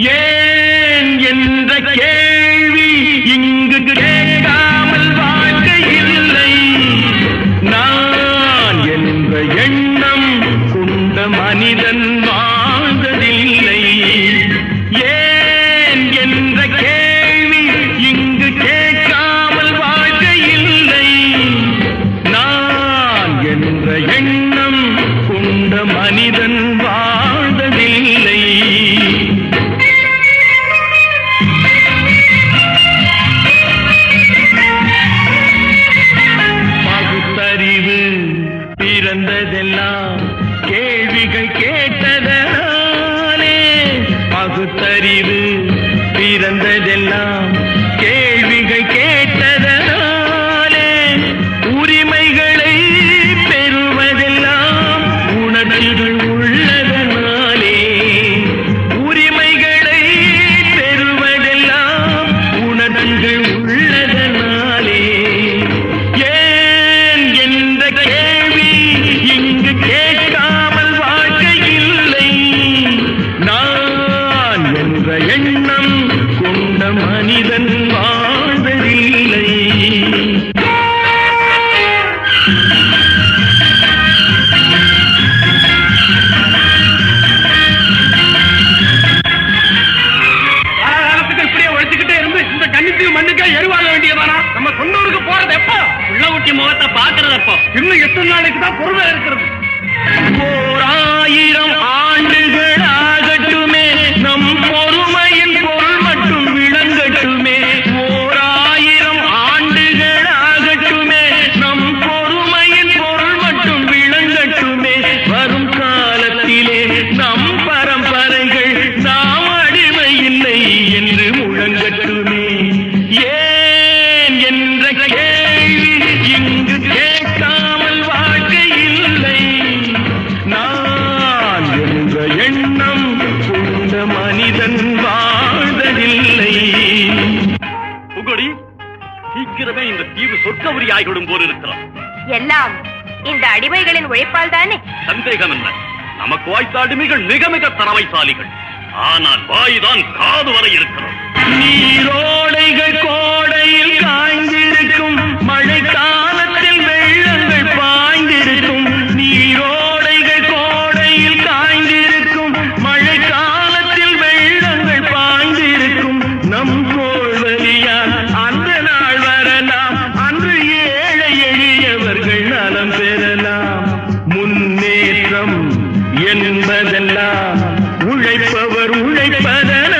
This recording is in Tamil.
Yeah! கேள்விகள் கேட்டதனாலே பகுத்தறிவு போறது எப்போ? உள்ள ஊட்டி முகத்தை பாக்குறது எப்போ? இன்னும் எத்தனை நாளைக்கு தான் பொறுமை இருக்கிறது. ஓராயிரம் ஆண்டுகள் ஆகட்டுமே நம் பொறுமையின் பொருள் மட்டும் விளங்கட்டுமே. ஓராயிரம் ஆண்டுகள் ஆகட்டுமே நம் பொறுமையின் பொருள் மட்டும் விளங்கட்டுமே. வரும் காலத்திலே நம் பரம்பரைகள் நாம் அடிமை இல்லை என்று முழங்கட்டுமே. ஆகிவிடும் போல் இருக்கிறோம் எல்லாம் இந்த அடிமைகளின் உழைப்பால் தானே? சந்தேகம் என்ன நமக்கு வாய்த்த அடிமைகள் மிக மிக தரவைசாலிகள் ஆனால் வாய்தான் காது வரை இருக்கிறோம் நீரோடைகள் என்பதெல்லாம் உழைப்பவர் உழைப்பதெல்லாம்